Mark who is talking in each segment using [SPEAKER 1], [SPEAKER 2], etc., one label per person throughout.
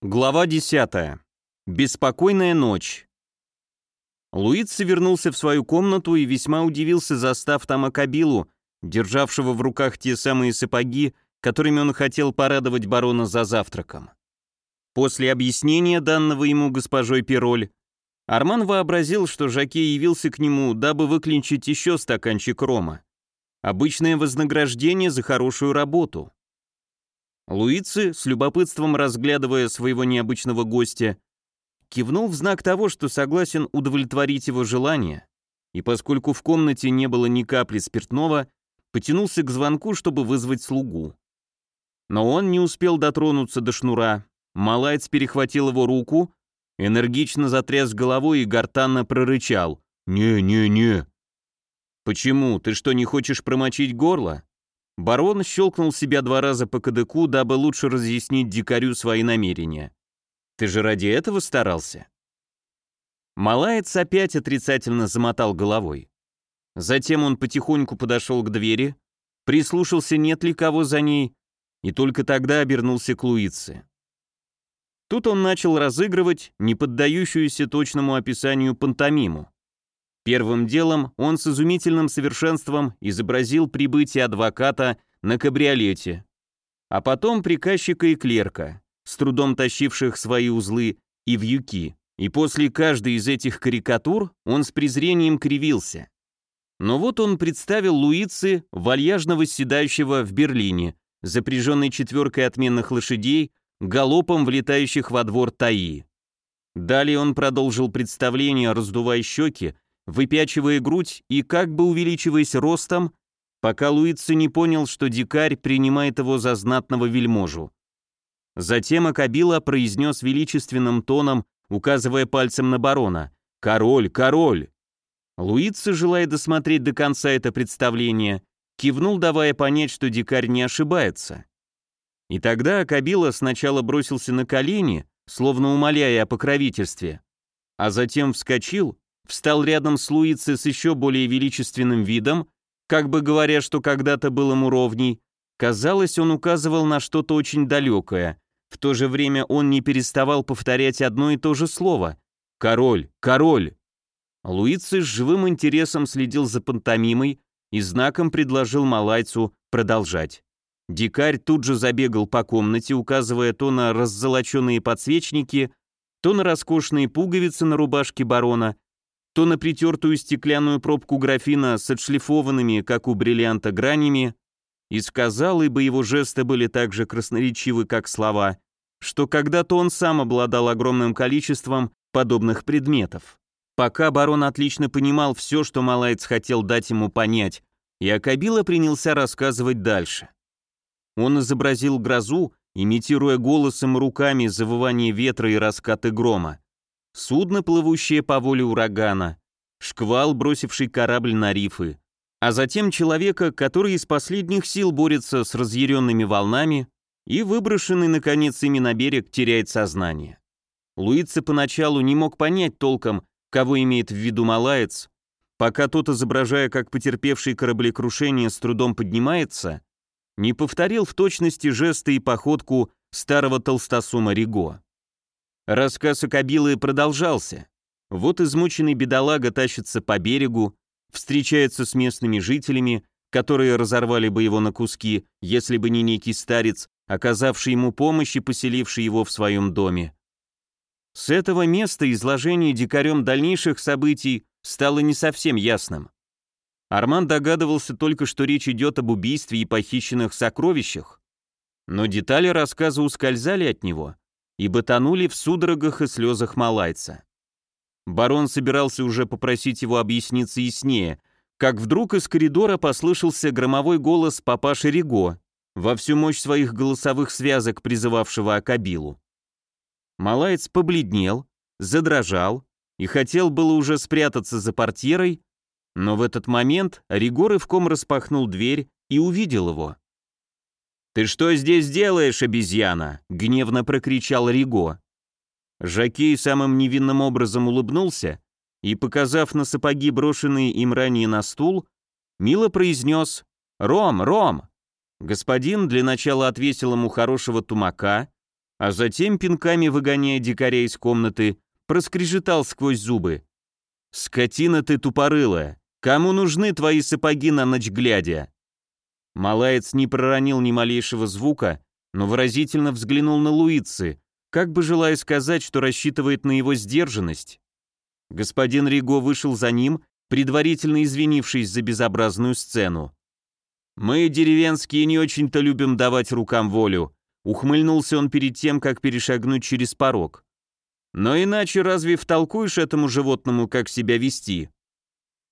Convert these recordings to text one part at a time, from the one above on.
[SPEAKER 1] Глава 10. Беспокойная ночь. Луица вернулся в свою комнату и весьма удивился, застав там Акабилу, державшего в руках те самые сапоги, которыми он хотел порадовать барона за завтраком. После объяснения данного ему госпожой Пироль, Арман вообразил, что Жаке явился к нему, дабы выклинчить еще стаканчик рома. Обычное вознаграждение за хорошую работу. Луици, с любопытством разглядывая своего необычного гостя, кивнул в знак того, что согласен удовлетворить его желание, и поскольку в комнате не было ни капли спиртного, потянулся к звонку, чтобы вызвать слугу. Но он не успел дотронуться до шнура. Малайц перехватил его руку, энергично затряс головой и гортанно прорычал. «Не-не-не». «Почему? Ты что, не хочешь промочить горло?» Барон щелкнул себя два раза по кадыку, дабы лучше разъяснить дикарю свои намерения. «Ты же ради этого старался?» Малаец опять отрицательно замотал головой. Затем он потихоньку подошел к двери, прислушался, нет ли кого за ней, и только тогда обернулся к Луице. Тут он начал разыгрывать неподдающуюся точному описанию пантомиму. Первым делом он с изумительным совершенством изобразил прибытие адвоката на кабриолете, а потом приказчика и клерка, с трудом тащивших свои узлы и вьюки, и после каждой из этих карикатур он с презрением кривился. Но вот он представил Луицы, вальяжно восседающего в Берлине, запряженной четверкой отменных лошадей, галопом влетающих во двор Таи. Далее он продолжил представление, раздувая щеки выпячивая грудь и как бы увеличиваясь ростом, пока Луици не понял, что дикарь принимает его за знатного вельможу. Затем Акабила произнес величественным тоном, указывая пальцем на барона, «Король, король!» Луици, желая досмотреть до конца это представление, кивнул, давая понять, что дикарь не ошибается. И тогда Акабила сначала бросился на колени, словно умоляя о покровительстве, а затем вскочил встал рядом с Луицей с еще более величественным видом, как бы говоря, что когда-то был ему ровней. Казалось, он указывал на что-то очень далекое. В то же время он не переставал повторять одно и то же слово. «Король! Король!» Луиций с живым интересом следил за пантомимой и знаком предложил малайцу продолжать. Дикарь тут же забегал по комнате, указывая то на раззолоченные подсвечники, то на роскошные пуговицы на рубашке барона, то на притертую стеклянную пробку графина с отшлифованными, как у бриллианта, гранями, и сказал, ибо его жесты были так же красноречивы, как слова, что когда-то он сам обладал огромным количеством подобных предметов. Пока барон отлично понимал все, что Малайц хотел дать ему понять, и принялся рассказывать дальше. Он изобразил грозу, имитируя голосом и руками завывание ветра и раскаты грома судно, плывущее по воле урагана, шквал, бросивший корабль на рифы, а затем человека, который из последних сил борется с разъяренными волнами и, выброшенный, наконец, ими на берег, теряет сознание. Луица поначалу не мог понять толком, кого имеет в виду малаец, пока тот, изображая как потерпевший кораблекрушение, с трудом поднимается, не повторил в точности жесты и походку старого толстосума Риго. Рассказ о Кабилы продолжался. Вот измученный бедолага тащится по берегу, встречается с местными жителями, которые разорвали бы его на куски, если бы не некий старец, оказавший ему помощь и поселивший его в своем доме. С этого места изложение дикарем дальнейших событий стало не совсем ясным. Арман догадывался только, что речь идет об убийстве и похищенных сокровищах, но детали рассказа ускользали от него, и тонули в судорогах и слезах малайца. Барон собирался уже попросить его объясниться яснее, как вдруг из коридора послышался громовой голос папаши Риго, во всю мощь своих голосовых связок призывавшего Акабилу. Малаец побледнел, задрожал и хотел было уже спрятаться за портьерой, но в этот момент Риго рывком распахнул дверь и увидел его. «Ты что здесь делаешь, обезьяна?» — гневно прокричал Риго. Жакей самым невинным образом улыбнулся и, показав на сапоги, брошенные им ранее на стул, мило произнес «Ром, Ром!». Господин для начала отвесил ему хорошего тумака, а затем, пинками выгоняя дикаря из комнаты, проскрежетал сквозь зубы. «Скотина ты тупорылая! Кому нужны твои сапоги на ночь глядя?» Малаец не проронил ни малейшего звука, но выразительно взглянул на Луицы, как бы желая сказать, что рассчитывает на его сдержанность. Господин Риго вышел за ним, предварительно извинившись за безобразную сцену. «Мы, деревенские, не очень-то любим давать рукам волю», ухмыльнулся он перед тем, как перешагнуть через порог. «Но иначе разве втолкуешь этому животному, как себя вести?»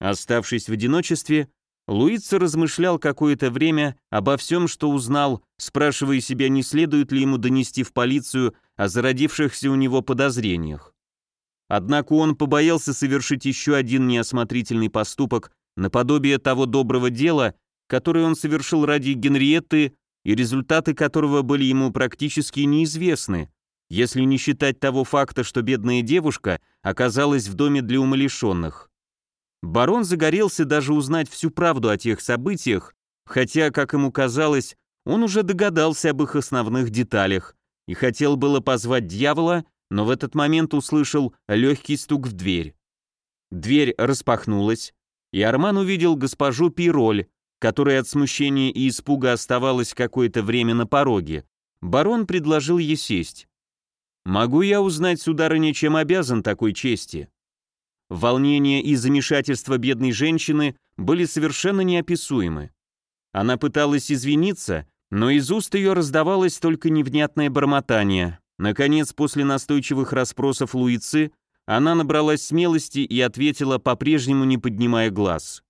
[SPEAKER 1] Оставшись в одиночестве, Луица размышлял какое-то время обо всем, что узнал, спрашивая себя, не следует ли ему донести в полицию о зародившихся у него подозрениях. Однако он побоялся совершить еще один неосмотрительный поступок наподобие того доброго дела, которое он совершил ради Генриетты и результаты которого были ему практически неизвестны, если не считать того факта, что бедная девушка оказалась в доме для умалишенных. Барон загорелся даже узнать всю правду о тех событиях, хотя, как ему казалось, он уже догадался об их основных деталях, и хотел было позвать дьявола, но в этот момент услышал легкий стук в дверь. Дверь распахнулась, и Арман увидел госпожу Пироль, которая от смущения и испуга оставалась какое-то время на пороге. Барон предложил ей сесть. «Могу я узнать, сударыня, чем обязан такой чести?» Волнение и замешательство бедной женщины были совершенно неописуемы. Она пыталась извиниться, но из уст ее раздавалось только невнятное бормотание. Наконец, после настойчивых расспросов Луицы, она набралась смелости и ответила, по-прежнему не поднимая глаз.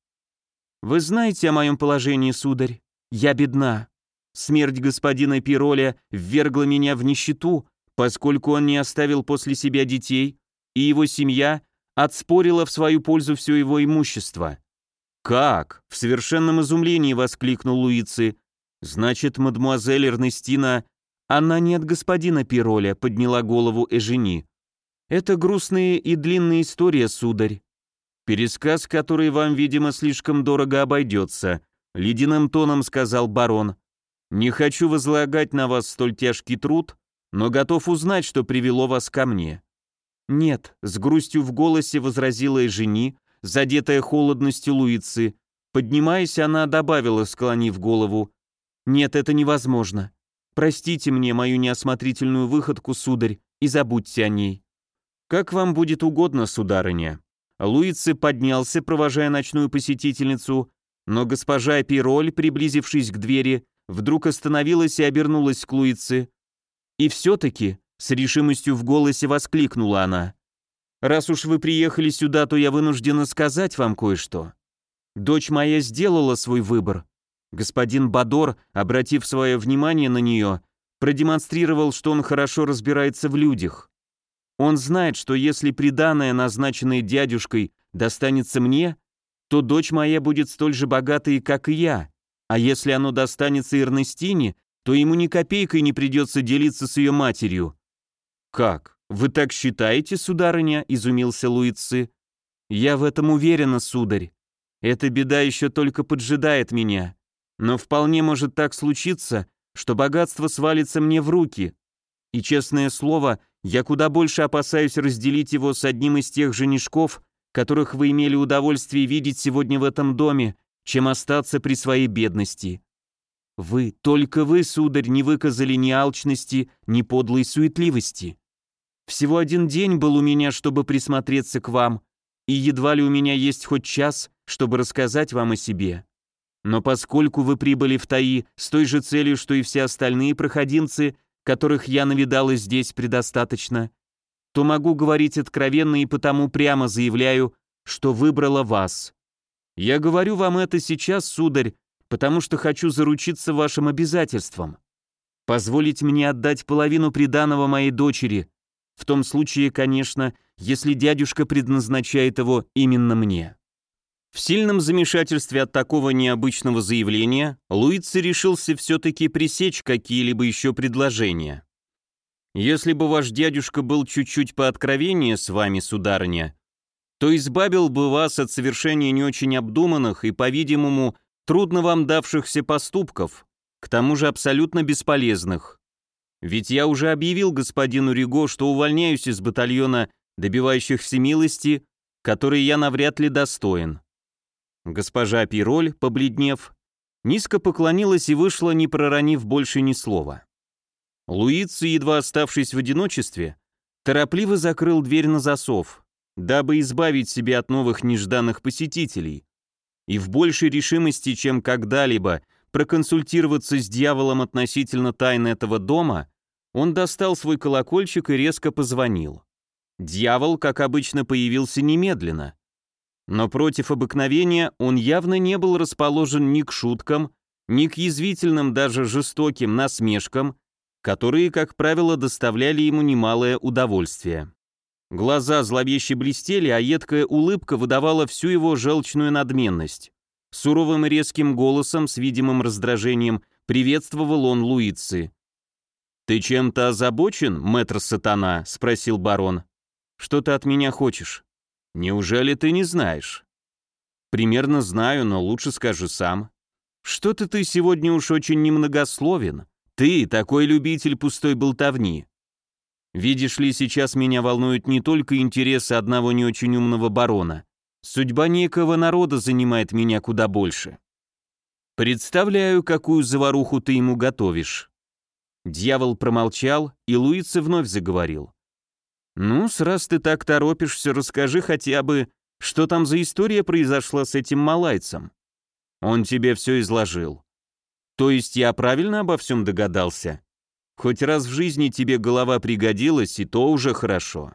[SPEAKER 1] «Вы знаете о моем положении, сударь? Я бедна. Смерть господина Пироля ввергла меня в нищету, поскольку он не оставил после себя детей, и его семья отспорила в свою пользу все его имущество». «Как?» — в совершенном изумлении воскликнул Луици. «Значит, мадемуазель Эрнестина...» «Она не от господина Пироля», — подняла голову Эжени. «Это грустная и длинная история, сударь. Пересказ, который вам, видимо, слишком дорого обойдется», — ледяным тоном сказал барон. «Не хочу возлагать на вас столь тяжкий труд, но готов узнать, что привело вас ко мне». «Нет», — с грустью в голосе возразила Эжени, задетая холодностью Луицы. Поднимаясь, она добавила, склонив голову, «Нет, это невозможно. Простите мне мою неосмотрительную выходку, сударь, и забудьте о ней». «Как вам будет угодно, сударыня». Луицы поднялся, провожая ночную посетительницу, но госпожа Пироль, приблизившись к двери, вдруг остановилась и обернулась к Луице. «И все-таки», — с решимостью в голосе воскликнула она, «раз уж вы приехали сюда, то я вынуждена сказать вам кое-что. Дочь моя сделала свой выбор, Господин Бадор, обратив свое внимание на нее, продемонстрировал, что он хорошо разбирается в людях. Он знает, что если приданное, назначенное дядюшкой, достанется мне, то дочь моя будет столь же богатой, как и я, а если оно достанется Эрнестине, то ему ни копейкой не придется делиться с ее матерью. «Как? Вы так считаете, сударыня?» — изумился Луицы. «Я в этом уверена, сударь. Эта беда еще только поджидает меня. Но вполне может так случиться, что богатство свалится мне в руки. И, честное слово, я куда больше опасаюсь разделить его с одним из тех женишков, которых вы имели удовольствие видеть сегодня в этом доме, чем остаться при своей бедности. Вы, только вы, сударь, не выказали ни алчности, ни подлой суетливости. Всего один день был у меня, чтобы присмотреться к вам, и едва ли у меня есть хоть час, чтобы рассказать вам о себе. Но поскольку вы прибыли в Таи с той же целью, что и все остальные проходимцы, которых я навидала здесь предостаточно, то могу говорить откровенно и потому прямо заявляю, что выбрала вас. Я говорю вам это сейчас, сударь, потому что хочу заручиться вашим обязательством. Позволить мне отдать половину приданого моей дочери, в том случае, конечно, если дядюшка предназначает его именно мне. В сильном замешательстве от такого необычного заявления Луици решился все-таки пресечь какие-либо еще предложения. «Если бы ваш дядюшка был чуть-чуть пооткровеннее с вами, сударыня, то избавил бы вас от совершения не очень обдуманных и, по-видимому, трудно вам давшихся поступков, к тому же абсолютно бесполезных. Ведь я уже объявил господину Риго, что увольняюсь из батальона добивающихся милости, которой я навряд ли достоин. Госпожа Пироль, побледнев, низко поклонилась и вышла, не проронив больше ни слова. Луици, едва оставшись в одиночестве, торопливо закрыл дверь на засов, дабы избавить себя от новых нежданных посетителей, и в большей решимости, чем когда-либо, проконсультироваться с дьяволом относительно тайны этого дома, он достал свой колокольчик и резко позвонил. Дьявол, как обычно, появился немедленно. Но против обыкновения он явно не был расположен ни к шуткам, ни к язвительным, даже жестоким насмешкам, которые, как правило, доставляли ему немалое удовольствие. Глаза зловеще блестели, а едкая улыбка выдавала всю его желчную надменность. Суровым и резким голосом, с видимым раздражением, приветствовал он Луицы. «Ты чем-то озабочен, мэтр сатана?» — спросил барон. «Что ты от меня хочешь?» «Неужели ты не знаешь?» «Примерно знаю, но лучше скажи сам». «Что-то ты сегодня уж очень немногословен. Ты такой любитель пустой болтовни. Видишь ли, сейчас меня волнуют не только интересы одного не очень умного барона. Судьба некого народа занимает меня куда больше. Представляю, какую заваруху ты ему готовишь. Дьявол промолчал, и Луица вновь заговорил. «Ну, раз ты так торопишься, расскажи хотя бы, что там за история произошла с этим малайцем. Он тебе все изложил. То есть я правильно обо всем догадался? Хоть раз в жизни тебе голова пригодилась, и то уже хорошо.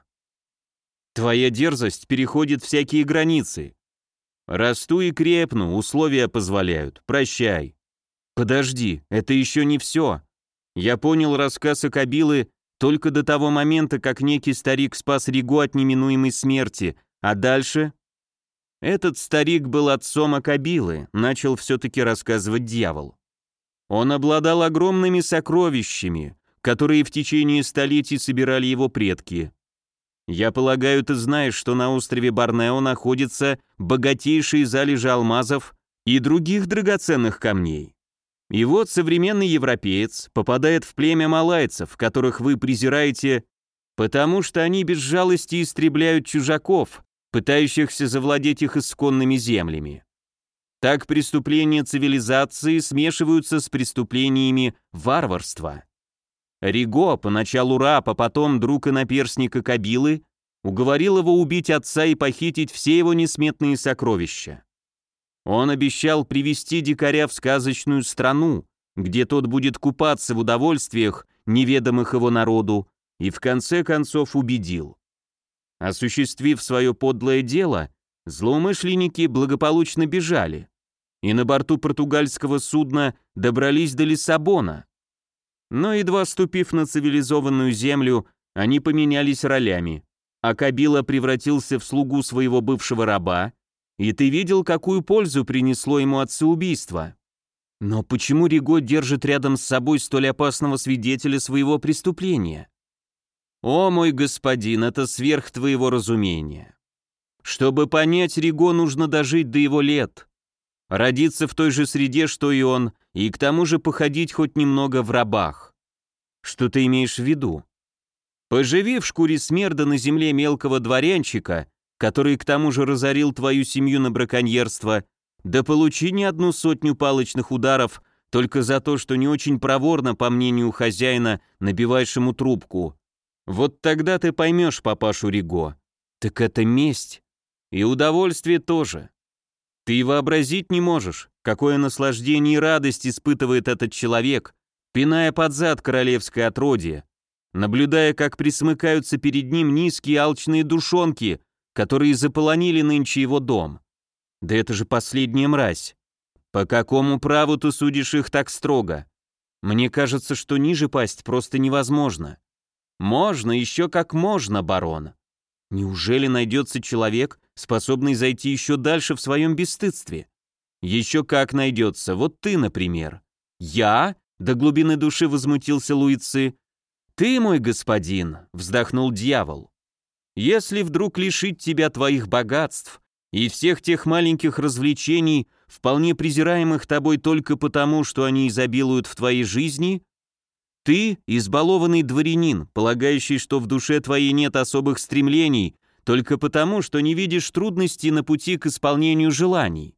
[SPEAKER 1] Твоя дерзость переходит всякие границы. Расту и крепну, условия позволяют. Прощай. Подожди, это еще не все. Я понял рассказ Акабилы только до того момента, как некий старик спас Ригу от неминуемой смерти, а дальше... Этот старик был отцом Акабилы, начал все-таки рассказывать дьявол. Он обладал огромными сокровищами, которые в течение столетий собирали его предки. Я полагаю, ты знаешь, что на острове Борнео находятся богатейшие залежи алмазов и других драгоценных камней. И вот современный европеец попадает в племя малайцев, которых вы презираете, потому что они без жалости истребляют чужаков, пытающихся завладеть их исконными землями. Так преступления цивилизации смешиваются с преступлениями варварства. Риго, поначалу раб, а потом друг и наперсника Кабилы, уговорил его убить отца и похитить все его несметные сокровища. Он обещал привести дикаря в сказочную страну, где тот будет купаться в удовольствиях, неведомых его народу, и в конце концов убедил. Осуществив свое подлое дело, злоумышленники благополучно бежали, и на борту португальского судна добрались до Лиссабона. Но едва ступив на цивилизованную землю, они поменялись ролями, а Кабила превратился в слугу своего бывшего раба, и ты видел, какую пользу принесло ему отцеубийство. Но почему Риго держит рядом с собой столь опасного свидетеля своего преступления? О, мой господин, это сверх твоего разумения. Чтобы понять Риго, нужно дожить до его лет, родиться в той же среде, что и он, и к тому же походить хоть немного в рабах. Что ты имеешь в виду? Поживи в шкуре смерда на земле мелкого дворянчика, который к тому же разорил твою семью на браконьерство, да получи не одну сотню палочных ударов только за то, что не очень проворно, по мнению хозяина, набиваешь ему трубку. Вот тогда ты поймешь папашу Риго. Так это месть. И удовольствие тоже. Ты вообразить не можешь, какое наслаждение и радость испытывает этот человек, пиная под зад королевское отродье, наблюдая, как присмыкаются перед ним низкие алчные душонки, которые заполонили нынче его дом. Да это же последняя мразь. По какому праву ты судишь их так строго? Мне кажется, что ниже пасть просто невозможно. Можно, еще как можно, барон. Неужели найдется человек, способный зайти еще дальше в своем бесстыдстве? Еще как найдется, вот ты, например. Я? До глубины души возмутился Луицы. Ты, мой господин, вздохнул дьявол. Если вдруг лишить тебя твоих богатств и всех тех маленьких развлечений, вполне презираемых тобой только потому, что они изобилуют в твоей жизни, Ты – избалованный дворянин, полагающий, что в душе твоей нет особых стремлений, только потому, что не видишь трудностей на пути к исполнению желаний.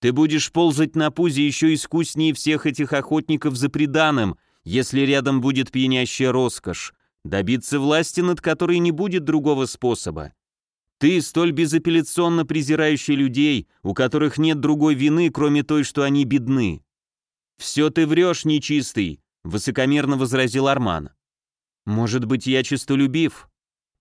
[SPEAKER 1] Ты будешь ползать на пузе еще искуснее всех этих охотников за преданным, если рядом будет пьянящая роскошь, добиться власти, над которой не будет другого способа. Ты, столь безапелляционно презирающий людей, у которых нет другой вины, кроме той, что они бедны. «Все ты врешь, нечистый», — высокомерно возразил Арман. «Может быть, я честолюбив,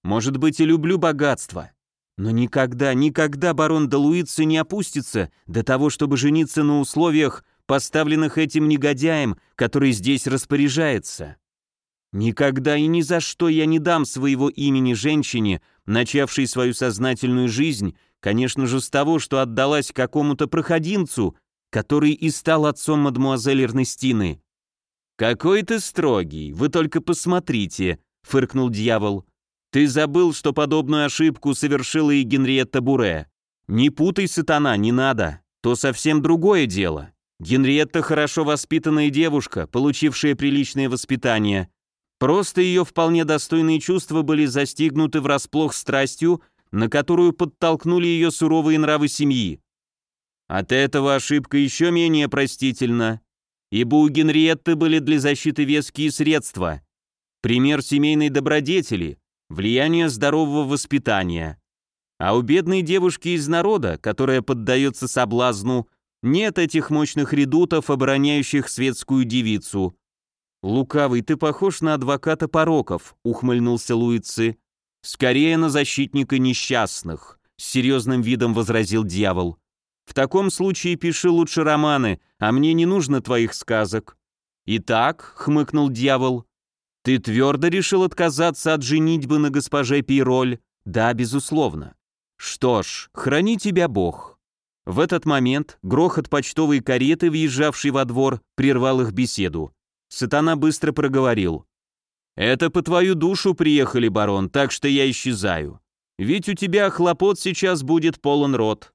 [SPEAKER 1] может быть, и люблю богатство. Но никогда, никогда барон де не опустится до того, чтобы жениться на условиях, поставленных этим негодяем, который здесь распоряжается. Никогда и ни за что я не дам своего имени женщине, начавшей свою сознательную жизнь, конечно же, с того, что отдалась какому-то проходимцу, который и стал отцом мадмуазель Эрнестины. «Какой ты строгий, вы только посмотрите», — фыркнул дьявол. Ты забыл, что подобную ошибку совершила и Генриетта Буре. Не путай, сатана, не надо. То совсем другое дело. Генриетта хорошо воспитанная девушка, получившая приличное воспитание. Просто ее вполне достойные чувства были застигнуты врасплох страстью, на которую подтолкнули ее суровые нравы семьи. От этого ошибка еще менее простительна, ибо у Генриетты были для защиты веские средства. Пример семейной добродетели, влияние здорового воспитания. А у бедной девушки из народа, которая поддается соблазну, нет этих мощных редутов, обороняющих светскую девицу. «Лукавый, ты похож на адвоката пороков», — ухмыльнулся Луицы. «Скорее на защитника несчастных», — с серьезным видом возразил дьявол. «В таком случае пиши лучше романы, а мне не нужно твоих сказок». «Итак», — хмыкнул дьявол, ты твердо решил отказаться от женитьбы на госпоже Пироль? Да, безусловно. Что ж, храни тебя Бог. В этот момент грохот почтовой кареты, въезжавшей во двор, прервал их беседу. Сатана быстро проговорил. «Это по твою душу приехали, барон, так что я исчезаю. Ведь у тебя хлопот сейчас будет полон рот».